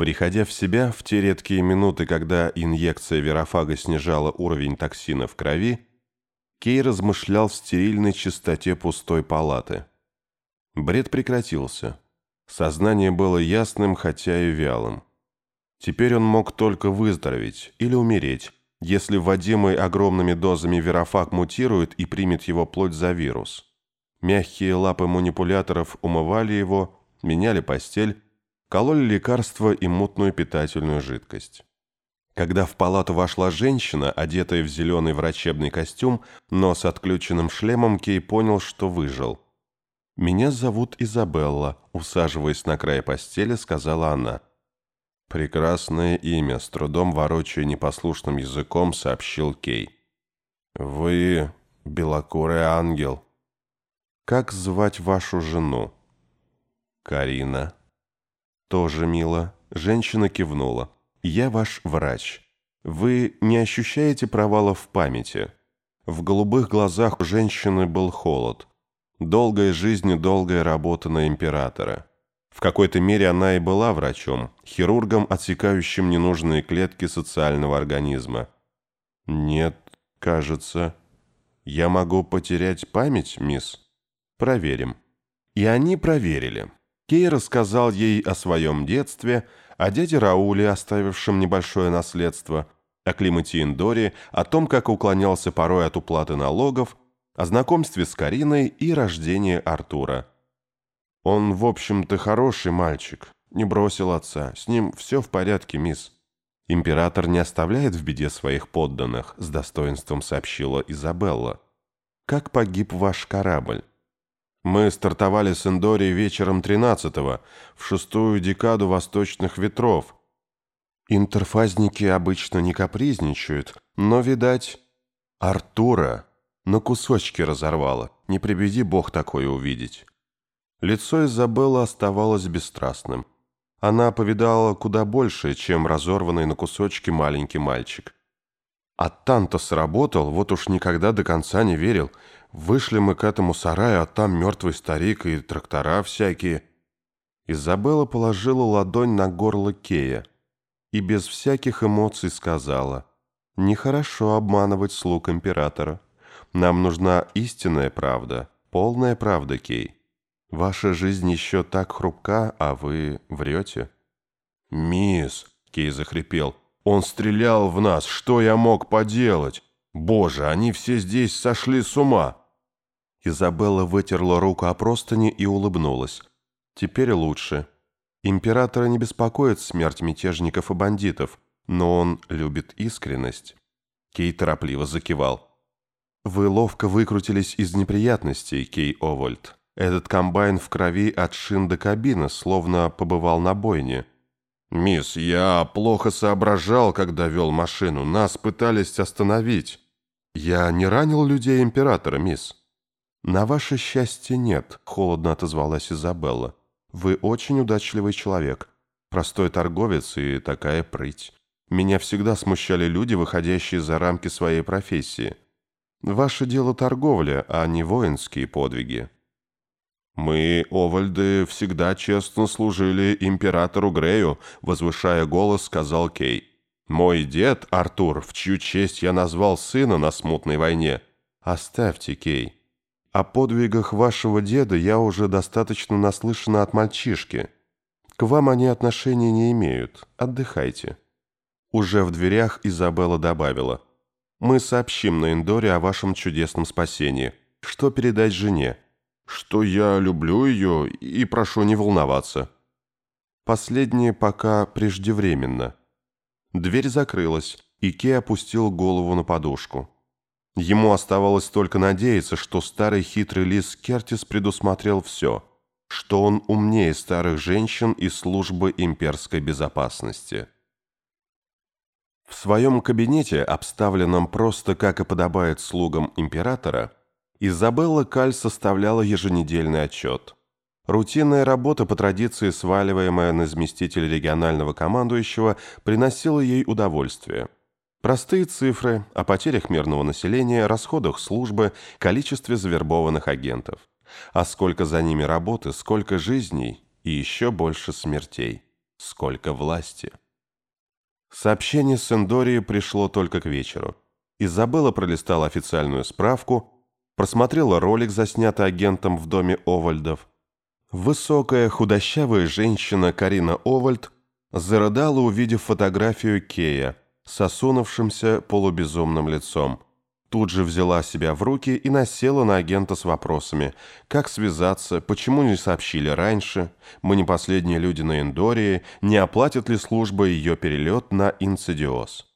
Приходя в себя в те редкие минуты, когда инъекция верофага снижала уровень токсина в крови, Кей размышлял в стерильной чистоте пустой палаты. Бред прекратился. Сознание было ясным, хотя и вялым. Теперь он мог только выздороветь или умереть, если вводимый огромными дозами верофаг мутирует и примет его плоть за вирус. Мягкие лапы манипуляторов умывали его, меняли постель, кололи лекарства и мутную питательную жидкость. Когда в палату вошла женщина, одетая в зеленый врачебный костюм, но с отключенным шлемом, Кей понял, что выжил. «Меня зовут Изабелла», — усаживаясь на край постели, сказала она. «Прекрасное имя», — с трудом ворочая непослушным языком, сообщил Кей. «Вы белокурый ангел». «Как звать вашу жену?» «Карина». «Тоже мило». Женщина кивнула. «Я ваш врач. Вы не ощущаете провала в памяти?» В голубых глазах у женщины был холод. Долгая жизнь и долгая работа на императора. В какой-то мере она и была врачом, хирургом, отсекающим ненужные клетки социального организма. «Нет, кажется. Я могу потерять память, мисс?» «Проверим». И они проверили. Кей рассказал ей о своем детстве, о дяде Рауле, оставившем небольшое наследство, о климате Индори, о том, как уклонялся порой от уплаты налогов, о знакомстве с Кариной и рождении Артура. «Он, в общем-то, хороший мальчик, не бросил отца, с ним все в порядке, мисс». «Император не оставляет в беде своих подданных», — с достоинством сообщила Изабелла. «Как погиб ваш корабль?» Мы стартовали с Эндори вечером 13-го, в шестую декаду восточных ветров. Интерфазники обычно не капризничают, но, видать, Артура на кусочки разорвало. Не приведи бог такое увидеть. Лицо Изабеллы оставалось бесстрастным. Она повидала куда больше, чем разорванный на кусочки маленький мальчик. А Танто сработал, вот уж никогда до конца не верил – Вышли мы к этому сараю, а там мертвый старик и трактора всякие. Изабелла положила ладонь на горло Кея и без всяких эмоций сказала, «Нехорошо обманывать слуг императора. Нам нужна истинная правда, полная правда, Кей. Ваша жизнь еще так хрупка, а вы врете». «Мисс», — Кей захрипел, — «он стрелял в нас, что я мог поделать? Боже, они все здесь сошли с ума!» Изабелла вытерла руку о простыни и улыбнулась. «Теперь лучше. Императора не беспокоит смерть мятежников и бандитов, но он любит искренность». Кей торопливо закивал. «Вы ловко выкрутились из неприятностей, Кей Овольд. Этот комбайн в крови от шин до кабины, словно побывал на бойне». «Мисс, я плохо соображал, когда вел машину. Нас пытались остановить». «Я не ранил людей Императора, мисс». «На ваше счастье нет», — холодно отозвалась Изабелла. «Вы очень удачливый человек, простой торговец и такая прыть. Меня всегда смущали люди, выходящие за рамки своей профессии. Ваше дело торговля, а не воинские подвиги». «Мы, Овальды, всегда честно служили императору Грею», — возвышая голос, сказал Кей. «Мой дед, Артур, в чью честь я назвал сына на смутной войне». «Оставьте, Кей», о подвигах вашего деда я уже достаточно наслышана от мальчишки. К вам они отношения не имеют. Отдыхайте». Уже в дверях Изабелла добавила. «Мы сообщим на Эндоре о вашем чудесном спасении. Что передать жене?» «Что я люблю ее и прошу не волноваться». Последнее пока преждевременно. Дверь закрылась, и Кей опустил голову на подушку. Ему оставалось только надеяться, что старый хитрый лис Кертис предусмотрел все, что он умнее старых женщин из службы имперской безопасности. В своем кабинете, обставленном просто как и подобает слугам императора, Изабелла Каль составляла еженедельный отчет. Рутинная работа, по традиции сваливаемая на заместителя регионального командующего, приносила ей удовольствие – Простые цифры о потерях мирного населения, расходах службы, количестве завербованных агентов. А сколько за ними работы, сколько жизней и еще больше смертей. сколько власти. Сообщение с Эндории пришло только к вечеру. Изабелла пролистала официальную справку, просмотрела ролик, заснятый агентом в доме Овальдов. Высокая, худощавая женщина Карина Овальд зарыдала, увидев фотографию Кея с осунувшимся полубезумным лицом. Тут же взяла себя в руки и насела на агента с вопросами. Как связаться? Почему не сообщили раньше? Мы не последние люди на Эндории. Не оплатит ли служба ее перелет на Инцидиоз?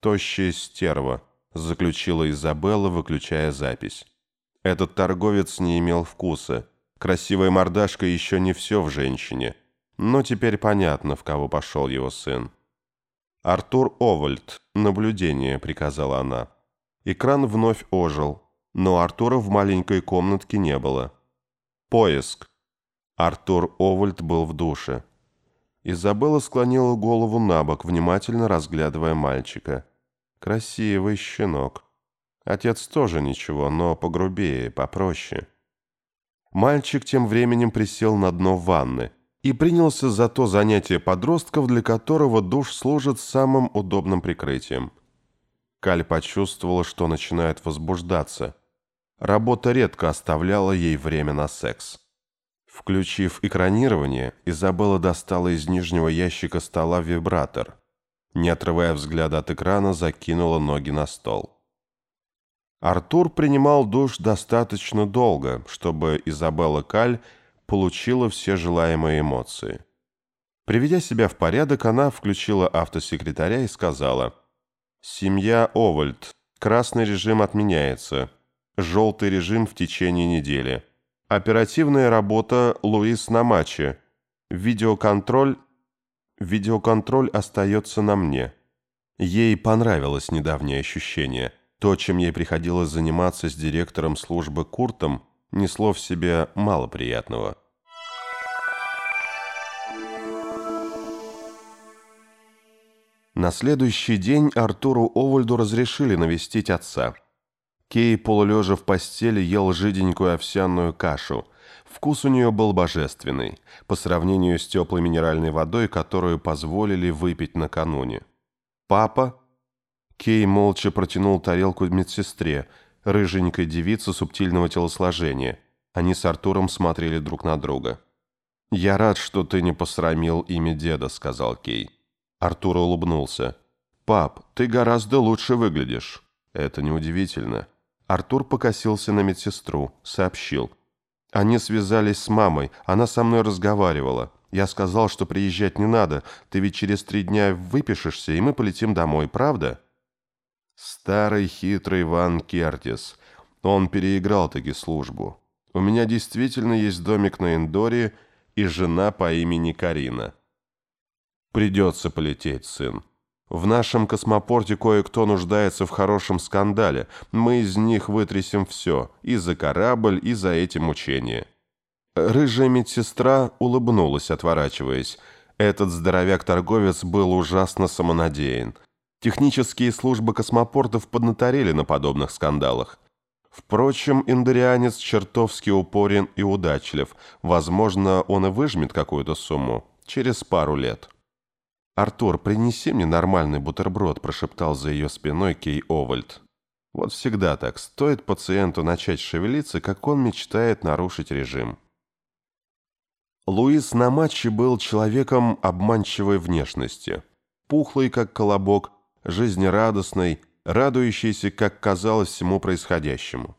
«Тощая стерва», — заключила Изабелла, выключая запись. Этот торговец не имел вкуса. Красивая мордашка еще не все в женщине. Но теперь понятно, в кого пошел его сын. «Артур Овальд. Наблюдение», — приказала она. Экран вновь ожил, но Артура в маленькой комнатке не было. Поиск. Артур Овальд был в душе. Изабелла склонила голову на бок, внимательно разглядывая мальчика. Красивый щенок. Отец тоже ничего, но погрубее, попроще. Мальчик тем временем присел на дно ванны и принялся за то занятие подростков, для которого душ служит самым удобным прикрытием – Каль почувствовала, что начинает возбуждаться. Работа редко оставляла ей время на секс. Включив экранирование, Изабелла достала из нижнего ящика стола вибратор. Не отрывая взгляда от экрана, закинула ноги на стол. Артур принимал душ достаточно долго, чтобы Изабелла Каль получила все желаемые эмоции. Приведя себя в порядок, она включила автосекретаря и сказала – Семья Овальд. Красный режим отменяется. Желтый режим в течение недели. Оперативная работа Луис на матче. Видеоконтроль... Видеоконтроль остается на мне. Ей понравилось недавнее ощущение. То, чем ей приходилось заниматься с директором службы Куртом, несло в себе мало приятного. На следующий день Артуру Овальду разрешили навестить отца. Кей, полулежа в постели, ел жиденькую овсяную кашу. Вкус у нее был божественный, по сравнению с теплой минеральной водой, которую позволили выпить накануне. «Папа?» Кей молча протянул тарелку медсестре, рыженькой девице субтильного телосложения. Они с Артуром смотрели друг на друга. «Я рад, что ты не посрамил имя деда», — сказал Кей. Артур улыбнулся. «Пап, ты гораздо лучше выглядишь». «Это неудивительно». Артур покосился на медсестру, сообщил. «Они связались с мамой, она со мной разговаривала. Я сказал, что приезжать не надо, ты ведь через три дня выпишешься, и мы полетим домой, правда?» Старый хитрый Ван Кертис. Он переиграл таки службу. У меня действительно есть домик на Эндоре и жена по имени Карина. Придется полететь, сын. В нашем космопорте кое-кто нуждается в хорошем скандале. Мы из них вытрясем все. И за корабль, и за эти мучения». Рыжая медсестра улыбнулась, отворачиваясь. Этот здоровяк-торговец был ужасно самонадеян. Технические службы космопортов поднаторели на подобных скандалах. Впрочем, индорианец чертовски упорен и удачлив. Возможно, он и выжмет какую-то сумму через пару лет. «Артур, принеси мне нормальный бутерброд», – прошептал за ее спиной Кей Овальд. Вот всегда так. Стоит пациенту начать шевелиться, как он мечтает нарушить режим. Луис на матче был человеком обманчивой внешности. Пухлый, как колобок, жизнерадостный, радующийся, как казалось, всему происходящему.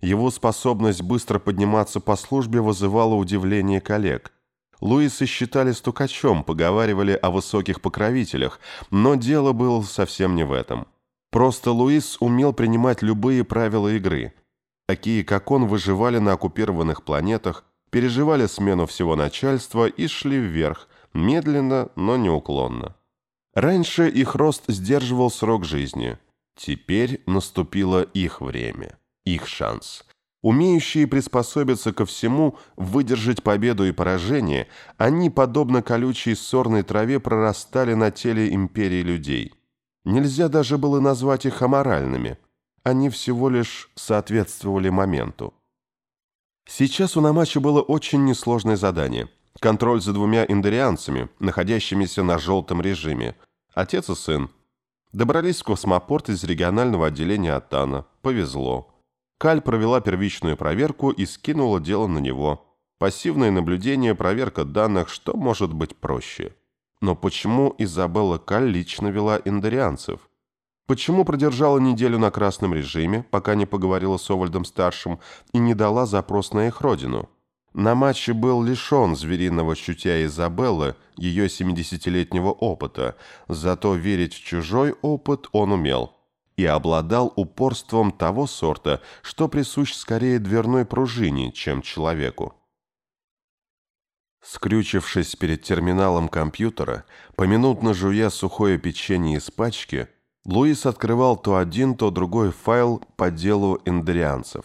Его способность быстро подниматься по службе вызывала удивление коллег. Луиса считали стукачом, поговаривали о высоких покровителях, но дело было совсем не в этом. Просто Луис умел принимать любые правила игры. Такие, как он, выживали на оккупированных планетах, переживали смену всего начальства и шли вверх, медленно, но неуклонно. Раньше их рост сдерживал срок жизни. Теперь наступило их время, их шанс. Умеющие приспособиться ко всему, выдержать победу и поражение, они, подобно колючей сорной траве, прорастали на теле империи людей. Нельзя даже было назвать их аморальными. Они всего лишь соответствовали моменту. Сейчас у Намача было очень несложное задание контроль за двумя индерианцами, находящимися на желтом режиме. Отец и сын. Добрались в космопорт из регионального отделения Атана. Повезло. Каль провела первичную проверку и скинула дело на него. Пассивное наблюдение, проверка данных, что может быть проще. Но почему Изабелла Каль лично вела индерианцев? Почему продержала неделю на красном режиме, пока не поговорила с Овальдом-старшим и не дала запрос на их родину? На матче был лишен звериного чутья Изабеллы, ее 70-летнего опыта, зато верить в чужой опыт он умел и обладал упорством того сорта, что присущ скорее дверной пружине, чем человеку. Скрючившись перед терминалом компьютера, поминутно жуя сухое печенье из пачки, Луис открывал то один, то другой файл по делу эндерианцев.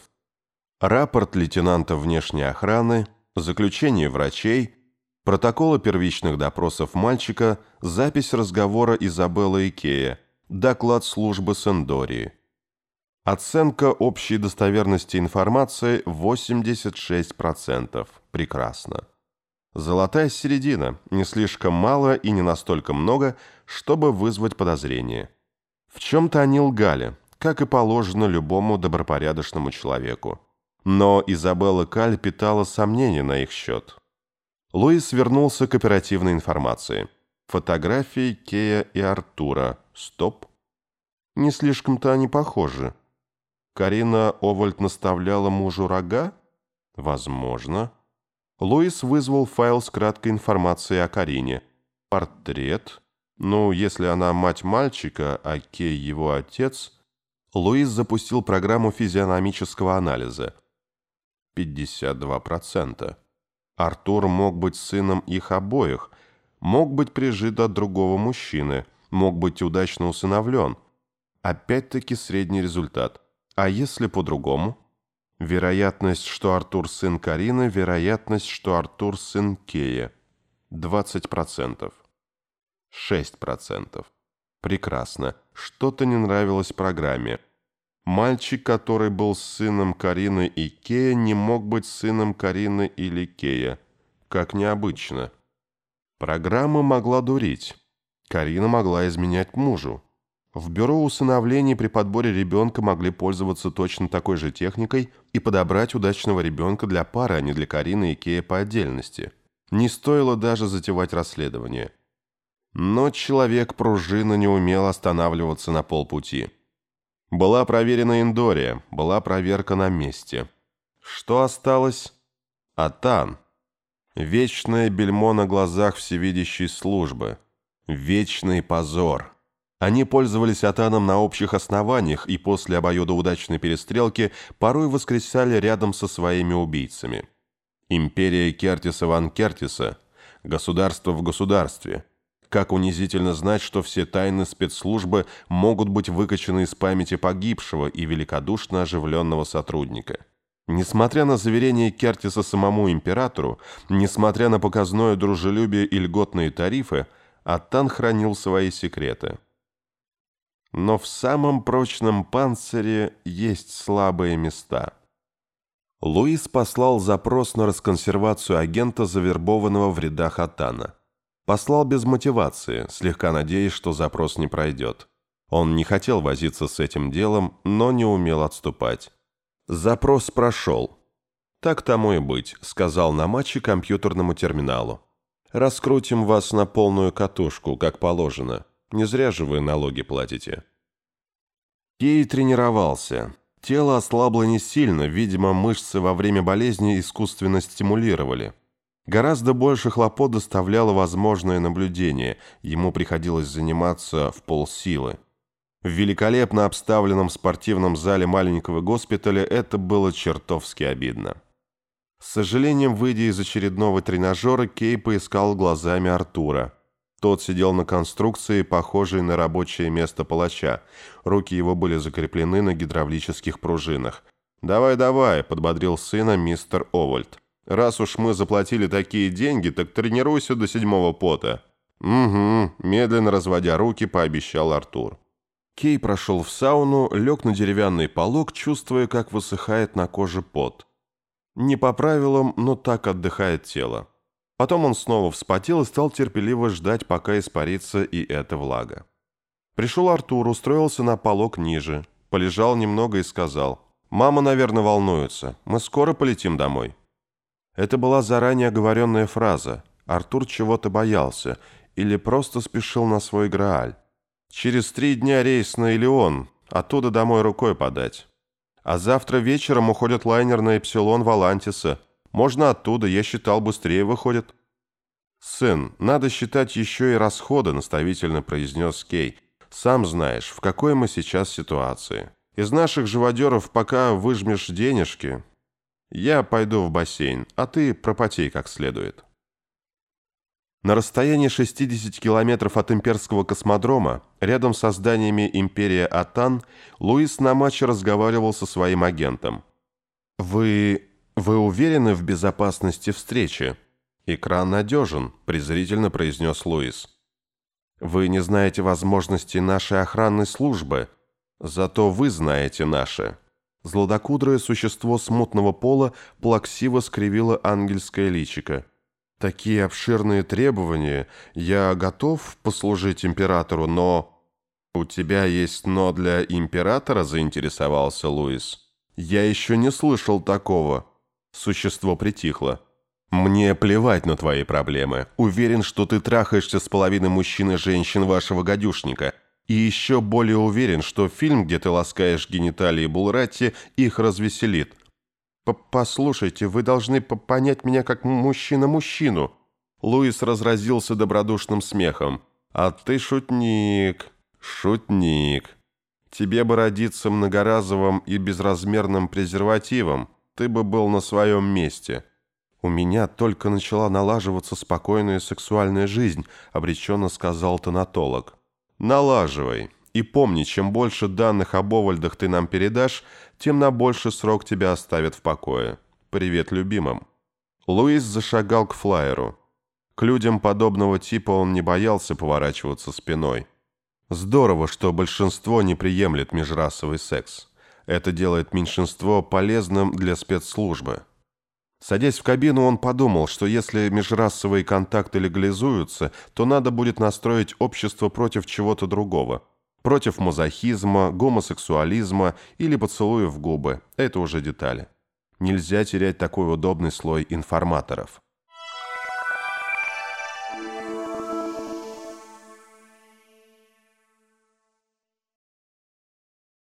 Рапорт лейтенанта внешней охраны, заключение врачей, протоколы первичных допросов мальчика, запись разговора Изабеллы и Кея, доклад службы Сендории. Оценка общей достоверности информации 86%. Прекрасно. Золотая середина, не слишком мало и не настолько много, чтобы вызвать подозрение. В чем-то они лгали, как и положено любому добропорядочному человеку. Но Изабелла Каль питала сомнения на их счет. Луис вернулся к оперативной информации. Фотографии Кея и Артура. Стоп. Не слишком-то они похожи. Карина Овальд наставляла мужу рога? Возможно. Луис вызвал файл с краткой информацией о Карине. Портрет. Ну, если она мать мальчика, а Кей его отец... Луис запустил программу физиономического анализа. 52%. Артур мог быть сыном их обоих, мог быть прижит от другого мужчины, мог быть удачно усыновлен. Опять-таки средний результат. А если по-другому? Вероятность, что Артур сын Карины, вероятность, что Артур сын Кея. 20%. 6%. Прекрасно. Что-то не нравилось программе. Мальчик, который был сыном Карины и Кея, не мог быть сыном Карины или Кея. Как необычно. Программа могла дурить. Карина могла изменять мужу. В бюро усыновлений при подборе ребенка могли пользоваться точно такой же техникой и подобрать удачного ребенка для пары, а не для Карины и Кея по отдельности. Не стоило даже затевать расследование. Но человек-пружина не умел останавливаться на полпути. Была проверена Индория, была проверка на месте. Что осталось? Атан. Вечное бельмо на глазах всевидящей службы. Вечный позор. Они пользовались Атаном на общих основаниях и после обоюдоудачной перестрелки порой воскресали рядом со своими убийцами. Империя Кертиса ван Кертиса. Государство в государстве – как унизительно знать, что все тайны спецслужбы могут быть выкачаны из памяти погибшего и великодушно оживленного сотрудника. Несмотря на заверение Кертиса самому императору, несмотря на показное дружелюбие и льготные тарифы, Аттан хранил свои секреты. Но в самом прочном панцире есть слабые места. Луис послал запрос на расконсервацию агента, завербованного в рядах Атана. Послал без мотивации, слегка надеясь, что запрос не пройдет. Он не хотел возиться с этим делом, но не умел отступать. Запрос прошел. «Так тому и быть», — сказал на матче компьютерному терминалу. «Раскрутим вас на полную катушку, как положено. Не зря же вы налоги платите». Кей тренировался. Тело ослабло не сильно, видимо, мышцы во время болезни искусственно стимулировали. Гораздо больше хлопот доставляло возможное наблюдение, ему приходилось заниматься в полсилы. В великолепно обставленном спортивном зале маленького госпиталя это было чертовски обидно. С сожалением, выйдя из очередного тренажера, Кей поискал глазами Артура. Тот сидел на конструкции, похожей на рабочее место палача. Руки его были закреплены на гидравлических пружинах. «Давай, давай», — подбодрил сына мистер Овальд. Раз уж мы заплатили такие деньги, так тренируйся до седьмого пота». «Угу», – медленно разводя руки, пообещал Артур. Кей прошел в сауну, лег на деревянный полог, чувствуя, как высыхает на коже пот. Не по правилам, но так отдыхает тело. Потом он снова вспотел и стал терпеливо ждать, пока испарится и эта влага. Пришел Артур, устроился на полок ниже, полежал немного и сказал, «Мама, наверное, волнуется. Мы скоро полетим домой». Это была заранее оговоренная фраза. Артур чего-то боялся или просто спешил на свой Грааль. Через три дня рейс на Илеон, оттуда домой рукой подать. А завтра вечером уходит лайнер на Эпсилон Валантиса – можно оттуда, я считал, быстрее выходит». «Сын, надо считать еще и расходы», — наставительно произнес Кей. «Сам знаешь, в какой мы сейчас ситуации. Из наших живодеров пока выжмешь денежки, я пойду в бассейн, а ты пропотей как следует». На расстоянии 60 километров от имперского космодрома, рядом со зданиями империя Атан, Луис на матче разговаривал со своим агентом. «Вы «Вы уверены в безопасности встречи?» «Экран надежен», – презрительно произнес Луис. «Вы не знаете возможностей нашей охранной службы, зато вы знаете наши». Злодокудрое существо смутного пола плаксиво скривило ангельское личико. «Такие обширные требования. Я готов послужить императору, но...» «У тебя есть «но» для императора?» – заинтересовался Луис. «Я еще не слышал такого». Существо притихло. «Мне плевать на твои проблемы. Уверен, что ты трахаешься с половиной мужчин и женщин вашего гадюшника. И еще более уверен, что фильм, где ты ласкаешь гениталии Булратти, их развеселит. П «Послушайте, вы должны понять меня как мужчина-мужчину». Луис разразился добродушным смехом. «А ты шутник, шутник. Тебе бы родиться многоразовым и безразмерным презервативом ты бы был на своем месте. У меня только начала налаживаться спокойная сексуальная жизнь, обреченно сказал тонатолог. Налаживай. И помни, чем больше данных об Овальдах ты нам передашь, тем на больший срок тебя оставят в покое. Привет любимым. Луис зашагал к флайеру. К людям подобного типа он не боялся поворачиваться спиной. Здорово, что большинство не приемлет межрасовый секс. Это делает меньшинство полезным для спецслужбы. Садясь в кабину, он подумал, что если межрасовые контакты легализуются, то надо будет настроить общество против чего-то другого. Против мазохизма, гомосексуализма или поцелуев в губы. Это уже детали. Нельзя терять такой удобный слой информаторов.